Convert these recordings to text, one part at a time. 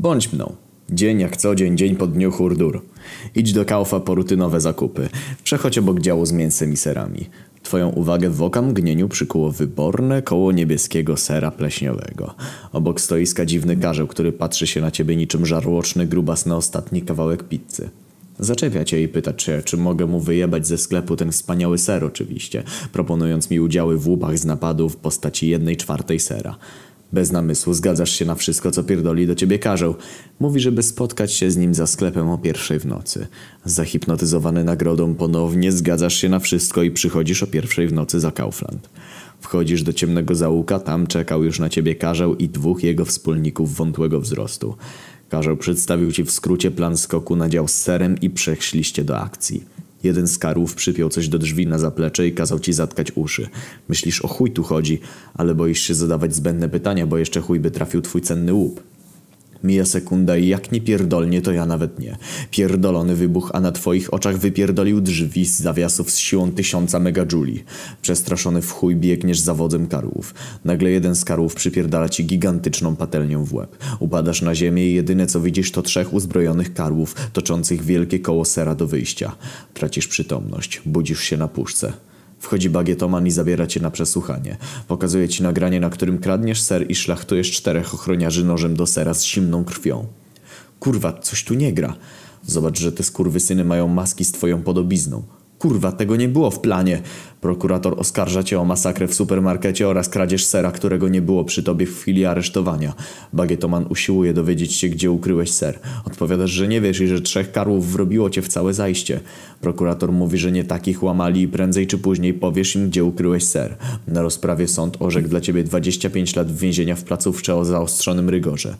Bądź mną. Dzień jak co dzień, dzień po dniu hurdur. Idź do Kaufa po rutynowe zakupy. Przechodź obok działu z mięsem i serami. Twoją uwagę w oka mgnieniu przykuło wyborne koło niebieskiego sera pleśniowego. Obok stoiska dziwny karzeł, który patrzy się na ciebie niczym żarłoczny grubas na ostatni kawałek pizzy. Zaczepia cię i pyta, czy, czy mogę mu wyjebać ze sklepu ten wspaniały ser oczywiście, proponując mi udziały w łupach z napadu w postaci jednej czwartej sera. Bez namysłu zgadzasz się na wszystko, co pierdoli do ciebie karzeł. Mówi, żeby spotkać się z nim za sklepem o pierwszej w nocy. Zahipnotyzowany nagrodą ponownie zgadzasz się na wszystko i przychodzisz o pierwszej w nocy za Kaufland. Wchodzisz do ciemnego załuka, tam czekał już na ciebie karzeł i dwóch jego wspólników wątłego wzrostu. Karzeł przedstawił ci w skrócie plan skoku na dział z serem i przeszliście do akcji. Jeden z karłów przypiął coś do drzwi na zaplecze i kazał ci zatkać uszy. Myślisz o chuj tu chodzi, ale boisz się zadawać zbędne pytania, bo jeszcze chuj by trafił twój cenny łup. Mija sekunda i jak nie pierdolnie, to ja nawet nie. Pierdolony wybuch, a na twoich oczach wypierdolił drzwi z zawiasów z siłą tysiąca megajuli. Przestraszony w chuj biegniesz za wodzem karłów. Nagle jeden z karłów przypierdala ci gigantyczną patelnią w łeb. Upadasz na ziemię i jedyne co widzisz to trzech uzbrojonych karłów, toczących wielkie koło sera do wyjścia. Tracisz przytomność, budzisz się na puszce. Wchodzi bagietoman i zabiera cię na przesłuchanie. Pokazuje ci nagranie, na którym kradniesz ser i szlachtujesz czterech ochroniarzy nożem do sera z zimną krwią. Kurwa, coś tu nie gra. Zobacz, że te skurwysyny mają maski z twoją podobizną. Kurwa, tego nie było w planie. Prokurator oskarża cię o masakrę w supermarkecie oraz kradzież sera, którego nie było przy tobie w chwili aresztowania. Bagietoman usiłuje dowiedzieć się, gdzie ukryłeś ser. Odpowiadasz, że nie wiesz i że trzech karłów wrobiło cię w całe zajście. Prokurator mówi, że nie takich łamali i prędzej czy później powiesz im, gdzie ukryłeś ser. Na rozprawie sąd orzekł dla ciebie 25 lat więzienia w placówce o zaostrzonym rygorze.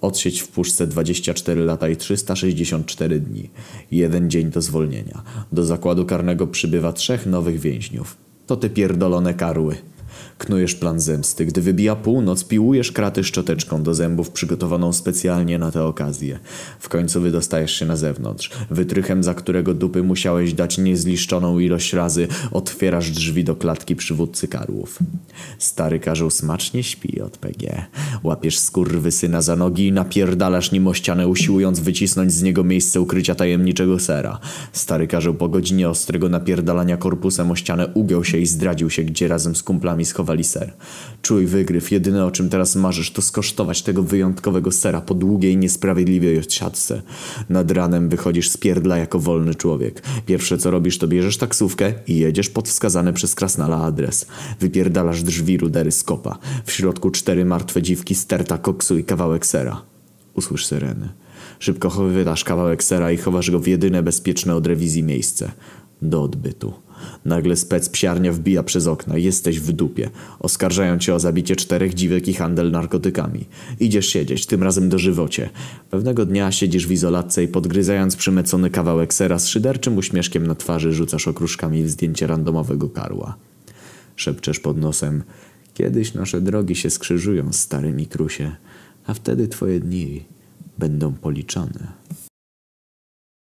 Odsieć w puszce 24 lata i 364 dni. Jeden dzień do zwolnienia. Do zakładu karnego przybywa trzech nowych więźniów. To te pierdolone karły. Knujesz plan zemsty. Gdy wybija północ, piłujesz kraty szczoteczką do zębów przygotowaną specjalnie na tę okazję. W końcu wydostajesz się na zewnątrz. Wytrychem, za którego dupy musiałeś dać niezliszczoną ilość razy, otwierasz drzwi do klatki przywódcy karłów. Stary karzeł smacznie śpi od PG. Łapiesz syna za nogi i napierdalasz nim o ścianę, usiłując wycisnąć z niego miejsce ukrycia tajemniczego sera. Stary karzeł po godzinie ostrego napierdalania korpusem o ścianę ugiął się i zdradził się, gdzie razem z kumplami schowali schowali ser. Czuj wygryw, jedyne o czym teraz marzysz to skosztować tego wyjątkowego sera po długiej, niesprawiedliwej odsiadce. Nad ranem wychodzisz z pierdla jako wolny człowiek. Pierwsze co robisz to bierzesz taksówkę i jedziesz pod wskazany przez krasnala adres. Wypierdalasz drzwi rudery z kopa. W środku cztery martwe dziwki, sterta koksu i kawałek sera. Usłysz syreny. Szybko chowydasz kawałek sera i chowasz go w jedyne bezpieczne od rewizji miejsce. Do odbytu. Nagle spec psiarnia wbija przez okna. Jesteś w dupie. Oskarżają cię o zabicie czterech dziwek i handel narkotykami. Idziesz siedzieć, tym razem do żywocie. Pewnego dnia siedzisz w izolatce i podgryzając przymecony kawałek sera z szyderczym uśmieszkiem na twarzy rzucasz okruszkami w zdjęcie randomowego karła. Szepczesz pod nosem. Kiedyś nasze drogi się skrzyżują, stary Mikrusie, a wtedy twoje dni będą policzone.